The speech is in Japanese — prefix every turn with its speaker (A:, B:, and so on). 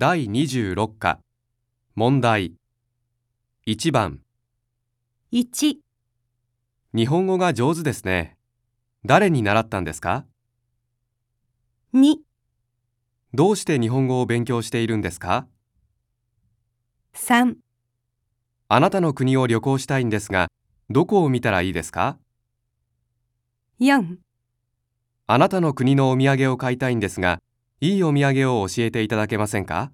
A: 第26課。問題。1番。
B: 1、
A: 日本語が上手ですね。誰に習ったんですか
B: ？2、
A: どうして日本語を勉強しているんですか
B: ？3、
A: あなたの国を旅行したいんですがどこを見たらいいですか
B: ？4
A: あなたの国のお土産を買いたいんですがいいお土産を教えていただけませんか？